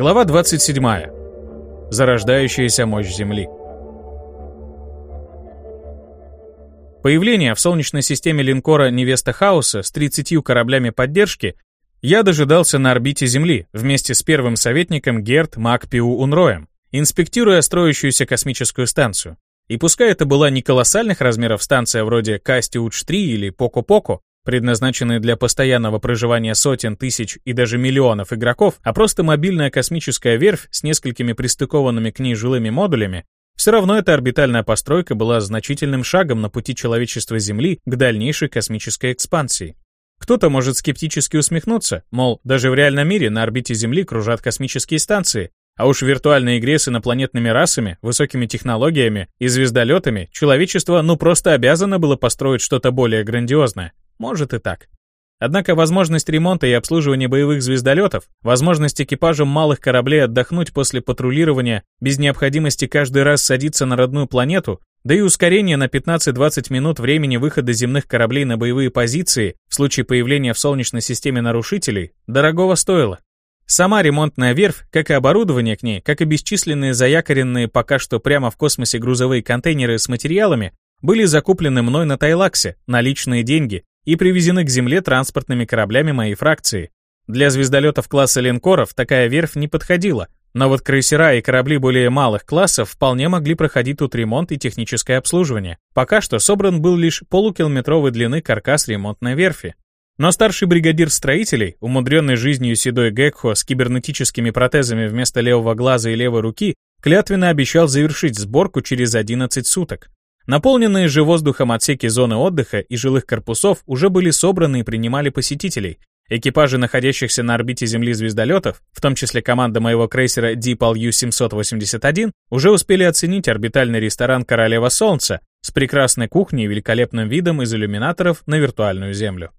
Глава 27. Зарождающаяся мощь Земли. Появление в Солнечной системе линкора «Невеста Хаоса» с 30 кораблями поддержки я дожидался на орбите Земли вместе с первым советником Герт Макпиу Унроем, инспектируя строящуюся космическую станцию. И пускай это была не колоссальных размеров станция вроде Кастиудж-3 или Поко-Поко, предназначенные для постоянного проживания сотен тысяч и даже миллионов игроков, а просто мобильная космическая верфь с несколькими пристыкованными к ней жилыми модулями, все равно эта орбитальная постройка была значительным шагом на пути человечества Земли к дальнейшей космической экспансии. Кто-то может скептически усмехнуться, мол, даже в реальном мире на орбите Земли кружат космические станции, а уж в виртуальной игре с инопланетными расами, высокими технологиями и звездолетами человечество ну просто обязано было построить что-то более грандиозное. Может и так. Однако возможность ремонта и обслуживания боевых звездолетов, возможность экипажам малых кораблей отдохнуть после патрулирования без необходимости каждый раз садиться на родную планету, да и ускорение на 15-20 минут времени выхода земных кораблей на боевые позиции в случае появления в Солнечной системе нарушителей, дорогого стоило. Сама ремонтная верфь, как и оборудование к ней, как и бесчисленные заякоренные пока что прямо в космосе грузовые контейнеры с материалами, были закуплены мной на Тайлаксе на личные деньги и привезены к Земле транспортными кораблями моей фракции. Для звездолетов класса линкоров такая верфь не подходила, но вот крейсера и корабли более малых классов вполне могли проходить тут ремонт и техническое обслуживание. Пока что собран был лишь полукилометровой длины каркас ремонтной верфи. Но старший бригадир строителей, умудренный жизнью седой Гекхо с кибернетическими протезами вместо левого глаза и левой руки, клятвенно обещал завершить сборку через 11 суток. Наполненные же воздухом отсеки зоны отдыха и жилых корпусов уже были собраны и принимали посетителей. Экипажи находящихся на орбите Земли звездолетов, в том числе команда моего крейсера Deepal U-781, уже успели оценить орбитальный ресторан «Королева Солнца» с прекрасной кухней и великолепным видом из иллюминаторов на виртуальную Землю.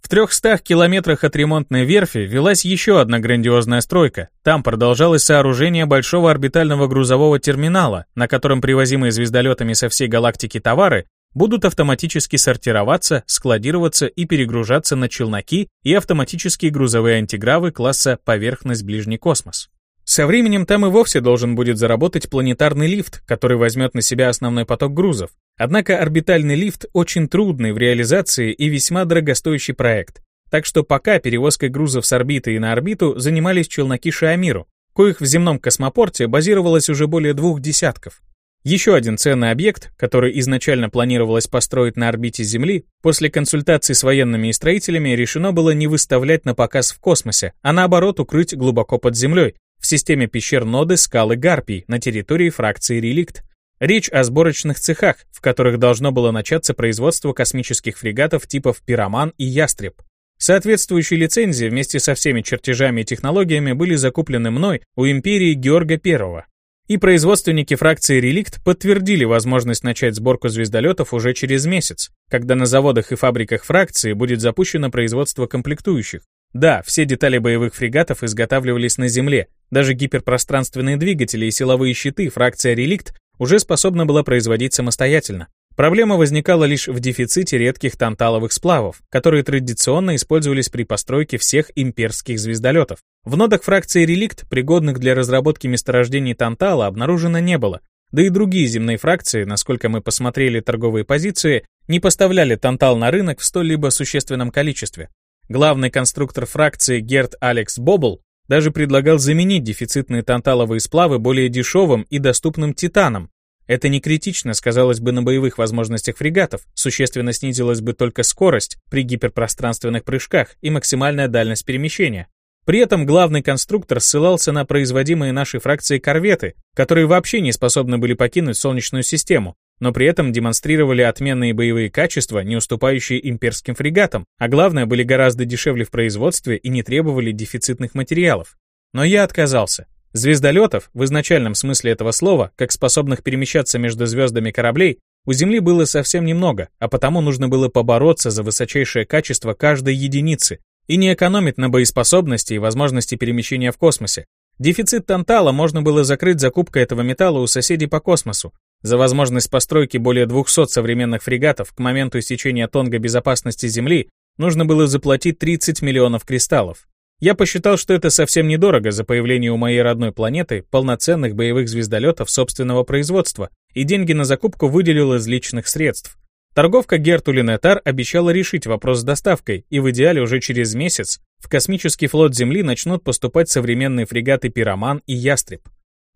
В 300 километрах от ремонтной верфи велась еще одна грандиозная стройка. Там продолжалось сооружение большого орбитального грузового терминала, на котором привозимые звездолетами со всей галактики товары будут автоматически сортироваться, складироваться и перегружаться на челноки и автоматические грузовые антигравы класса «Поверхность Ближний космос». Со временем там и вовсе должен будет заработать планетарный лифт, который возьмет на себя основной поток грузов. Однако орбитальный лифт очень трудный в реализации и весьма дорогостоящий проект. Так что пока перевозкой грузов с орбиты и на орбиту занимались челноки Шиамиру, коих в земном космопорте базировалось уже более двух десятков. Еще один ценный объект, который изначально планировалось построить на орбите Земли, после консультаций с военными и строителями решено было не выставлять на показ в космосе, а наоборот укрыть глубоко под землей, системе пещер ноды скалы Гарпий на территории фракции Реликт. Речь о сборочных цехах, в которых должно было начаться производство космических фрегатов типов «Пироман» и «Ястреб». Соответствующие лицензии вместе со всеми чертежами и технологиями были закуплены мной у империи Георга I. И производственники фракции «Реликт» подтвердили возможность начать сборку звездолетов уже через месяц, когда на заводах и фабриках фракции будет запущено производство комплектующих, да, все детали боевых фрегатов изготавливались на Земле. Даже гиперпространственные двигатели и силовые щиты фракция «Реликт» уже способна была производить самостоятельно. Проблема возникала лишь в дефиците редких танталовых сплавов, которые традиционно использовались при постройке всех имперских звездолетов. В нодах фракции «Реликт», пригодных для разработки месторождений тантала, обнаружено не было. Да и другие земные фракции, насколько мы посмотрели торговые позиции, не поставляли тантал на рынок в столь-либо существенном количестве. Главный конструктор фракции Герт Алекс Бобл даже предлагал заменить дефицитные танталовые сплавы более дешевым и доступным титаном. Это не критично сказалось бы на боевых возможностях фрегатов, существенно снизилась бы только скорость при гиперпространственных прыжках и максимальная дальность перемещения. При этом главный конструктор ссылался на производимые нашей фракцией корветы, которые вообще не способны были покинуть Солнечную систему, но при этом демонстрировали отменные боевые качества, не уступающие имперским фрегатам, а главное, были гораздо дешевле в производстве и не требовали дефицитных материалов. Но я отказался. Звездолетов, в изначальном смысле этого слова, как способных перемещаться между звездами кораблей, у Земли было совсем немного, а потому нужно было побороться за высочайшее качество каждой единицы и не экономить на боеспособности и возможности перемещения в космосе. Дефицит тантала можно было закрыть закупкой этого металла у соседей по космосу, за возможность постройки более 200 современных фрегатов к моменту истечения Тонга безопасности Земли нужно было заплатить 30 миллионов кристаллов. Я посчитал, что это совсем недорого за появление у моей родной планеты полноценных боевых звездолетов собственного производства, и деньги на закупку выделил из личных средств. Торговка Герту Линетар обещала решить вопрос с доставкой, и в идеале уже через месяц в космический флот Земли начнут поступать современные фрегаты «Пироман» и «Ястреб».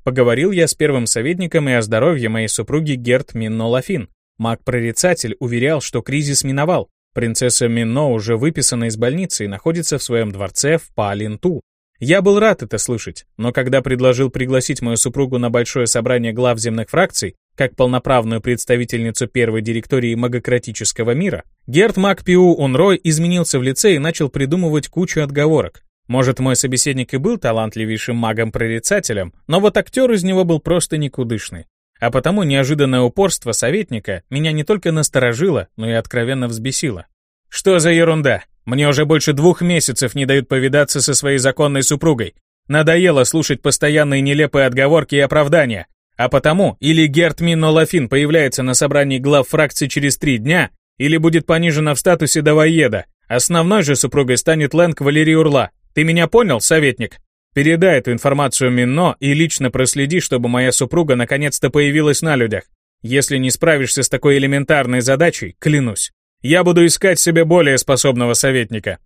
Поговорил я с первым советником и о здоровье моей супруги Герт Минно Лафин. Маг-прорицатель уверял, что кризис миновал, Принцесса Мино уже выписана из больницы и находится в своем дворце в Палинту. Я был рад это слышать, но когда предложил пригласить мою супругу на большое собрание глав земных фракций, как полноправную представительницу первой директории магократического мира, Герт Макпиу Унрой изменился в лице и начал придумывать кучу отговорок. Может, мой собеседник и был талантливейшим магом-прорицателем, но вот актер из него был просто никудышный. А потому неожиданное упорство советника меня не только насторожило, но и откровенно взбесило. Что за ерунда? Мне уже больше двух месяцев не дают повидаться со своей законной супругой. Надоело слушать постоянные нелепые отговорки и оправдания. А потому или Герт Минно Лафин появляется на собрании глав фракции через три дня, или будет понижена в статусе давоеда. Основной же супругой станет Лэнг Валерий Урла. Ты меня понял, советник? Передай эту информацию Минно и лично проследи, чтобы моя супруга наконец-то появилась на людях. Если не справишься с такой элементарной задачей, клянусь, я буду искать себе более способного советника».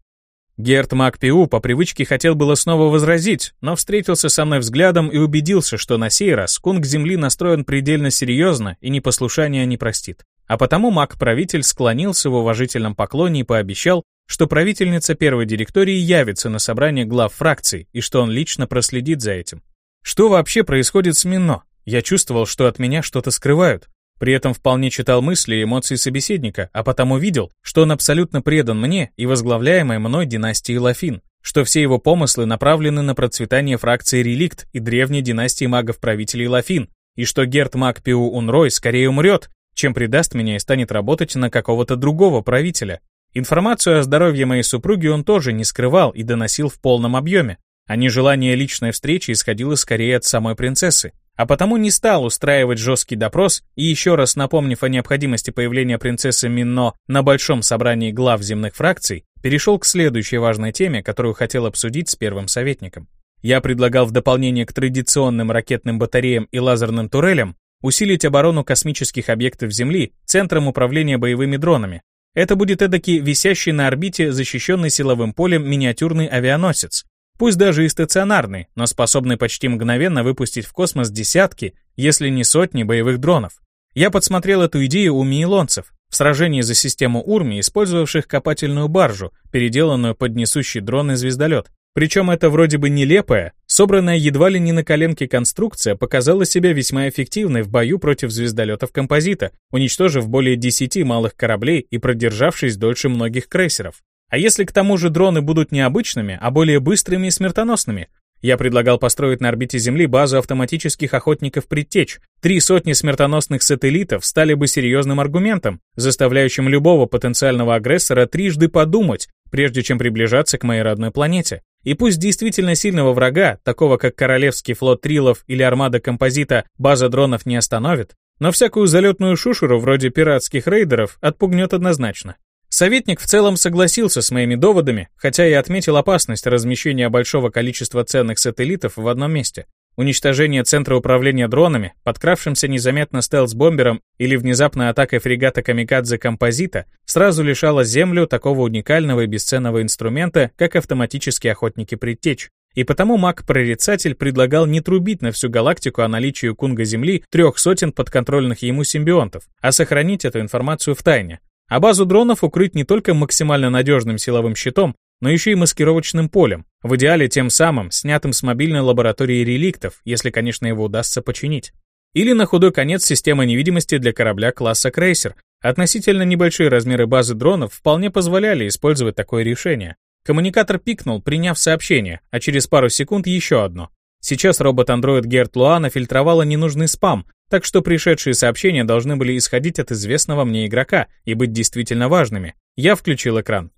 Герт Макпиу по привычке хотел было снова возразить, но встретился со мной взглядом и убедился, что на сей раз кунг земли настроен предельно серьезно и непослушания не простит. А потому маг-правитель склонился в уважительном поклоне и пообещал, что правительница первой директории явится на собрание глав фракций и что он лично проследит за этим. Что вообще происходит с Мино? Я чувствовал, что от меня что-то скрывают. При этом вполне читал мысли и эмоции собеседника, а потому видел, что он абсолютно предан мне и возглавляемой мной династии Лафин, что все его помыслы направлены на процветание фракции Реликт и древней династии магов-правителей Лафин, и что Герт Макпиу Унрой скорее умрет, чем предаст меня и станет работать на какого-то другого правителя, Информацию о здоровье моей супруги он тоже не скрывал и доносил в полном объеме, а нежелание личной встречи исходило скорее от самой принцессы. А потому не стал устраивать жесткий допрос и еще раз напомнив о необходимости появления принцессы Минно на большом собрании глав земных фракций, перешел к следующей важной теме, которую хотел обсудить с первым советником. Я предлагал в дополнение к традиционным ракетным батареям и лазерным турелям усилить оборону космических объектов Земли Центром управления боевыми дронами, это будет эдакий висящий на орбите, защищенный силовым полем миниатюрный авианосец, пусть даже и стационарный, но способный почти мгновенно выпустить в космос десятки, если не сотни боевых дронов. Я подсмотрел эту идею у миелонцев в сражении за систему Урми, использовавших копательную баржу, переделанную под несущий дрон и звездолет. Причем это вроде бы нелепая, собранная едва ли не на коленке конструкция показала себя весьма эффективной в бою против звездолетов композита, уничтожив более 10 малых кораблей и продержавшись дольше многих крейсеров. А если к тому же дроны будут не обычными, а более быстрыми и смертоносными? Я предлагал построить на орбите Земли базу автоматических охотников предтеч. Три сотни смертоносных сателлитов стали бы серьезным аргументом, заставляющим любого потенциального агрессора трижды подумать, прежде чем приближаться к моей родной планете. И пусть действительно сильного врага, такого как Королевский флот Трилов или армада Композита, база дронов не остановит, но всякую залетную шушеру вроде пиратских рейдеров отпугнет однозначно. Советник в целом согласился с моими доводами, хотя и отметил опасность размещения большого количества ценных сателлитов в одном месте. Уничтожение центра управления дронами, подкравшимся незаметно стелс-бомбером или внезапной атакой фрегата Камикадзе Композита сразу лишало Землю такого уникального и бесценного инструмента, как автоматические охотники предтеч. И потому маг-прорицатель предлагал не трубить на всю галактику о наличии у Кунга Земли трех сотен подконтрольных ему симбионтов, а сохранить эту информацию в тайне. А базу дронов укрыть не только максимально надежным силовым щитом, но еще и маскировочным полем, в идеале тем самым, снятым с мобильной лаборатории реликтов, если, конечно, его удастся починить. Или на худой конец система невидимости для корабля класса крейсер. Относительно небольшие размеры базы дронов вполне позволяли использовать такое решение. Коммуникатор пикнул, приняв сообщение, а через пару секунд еще одно. Сейчас робот-андроид Герт Луана фильтровала ненужный спам, так что пришедшие сообщения должны были исходить от известного мне игрока и быть действительно важными. Я включил экран.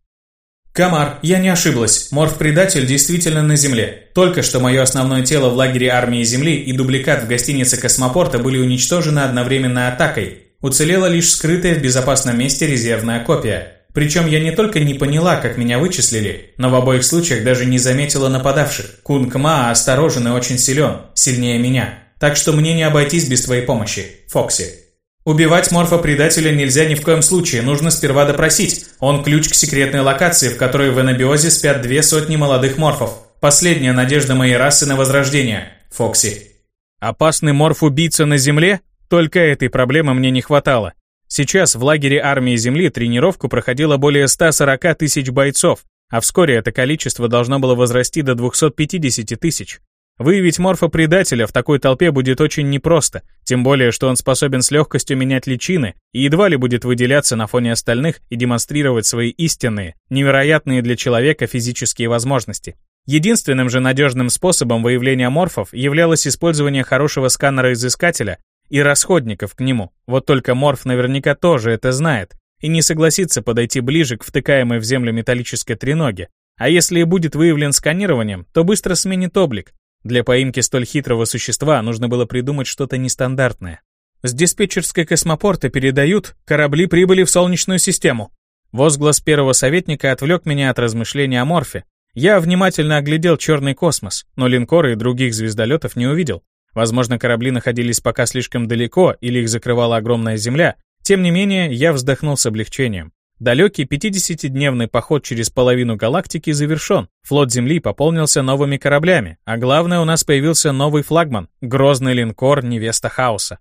«Камар, я не ошиблась. Морф-предатель действительно на Земле. Только что мое основное тело в лагере армии Земли и дубликат в гостинице космопорта были уничтожены одновременно атакой. Уцелела лишь скрытая в безопасном месте резервная копия. Причем я не только не поняла, как меня вычислили, но в обоих случаях даже не заметила нападавших. Кунг Ма осторожен и очень силен, сильнее меня. Так что мне не обойтись без твоей помощи, Фокси. Убивать морфопредателя нельзя ни в коем случае, нужно сперва допросить. Он ключ к секретной локации, в которой в анабиозе спят две сотни молодых морфов. Последняя надежда моей расы на возрождение. Фокси. Опасный морф-убийца на Земле? Только этой проблемы мне не хватало. Сейчас в лагере армии Земли тренировку проходило более 140 тысяч бойцов, а вскоре это количество должно было возрасти до 250 тысяч. Выявить морфопредателя в такой толпе будет очень непросто, тем более, что он способен с легкостью менять личины и едва ли будет выделяться на фоне остальных и демонстрировать свои истинные, невероятные для человека физические возможности. Единственным же надежным способом выявления морфов являлось использование хорошего сканера-изыскателя и расходников к нему. Вот только Морф наверняка тоже это знает и не согласится подойти ближе к втыкаемой в землю металлической треноге. А если и будет выявлен сканированием, то быстро сменит облик. Для поимки столь хитрого существа нужно было придумать что-то нестандартное. С диспетчерской космопорта передают, корабли прибыли в Солнечную систему. Возглас первого советника отвлек меня от размышления о Морфе. Я внимательно оглядел черный космос, но линкоры и других звездолетов не увидел. Возможно, корабли находились пока слишком далеко или их закрывала огромная земля. Тем не менее, я вздохнул с облегчением. Далекий 50-дневный поход через половину галактики завершен. Флот Земли пополнился новыми кораблями, а главное, у нас появился новый флагман — грозный линкор «Невеста Хаоса».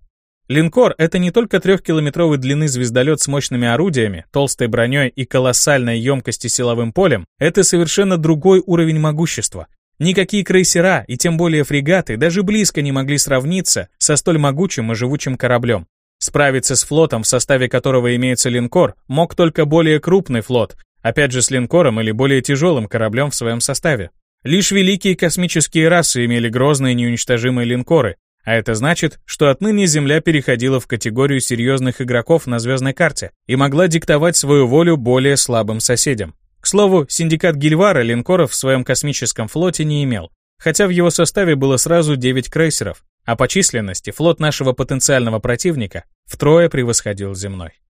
Линкор — это не только трехкилометровой длины звездолет с мощными орудиями, толстой броней и колоссальной емкостью силовым полем, это совершенно другой уровень могущества. Никакие крейсера и тем более фрегаты даже близко не могли сравниться со столь могучим и живучим кораблем. Справиться с флотом, в составе которого имеется линкор, мог только более крупный флот, опять же с линкором или более тяжелым кораблем в своем составе. Лишь великие космические расы имели грозные неуничтожимые линкоры, а это значит, что отныне Земля переходила в категорию серьезных игроков на звездной карте и могла диктовать свою волю более слабым соседям. К слову, синдикат Гильвара линкоров в своем космическом флоте не имел, хотя в его составе было сразу 9 крейсеров, а по численности флот нашего потенциального противника втрое превосходил земной.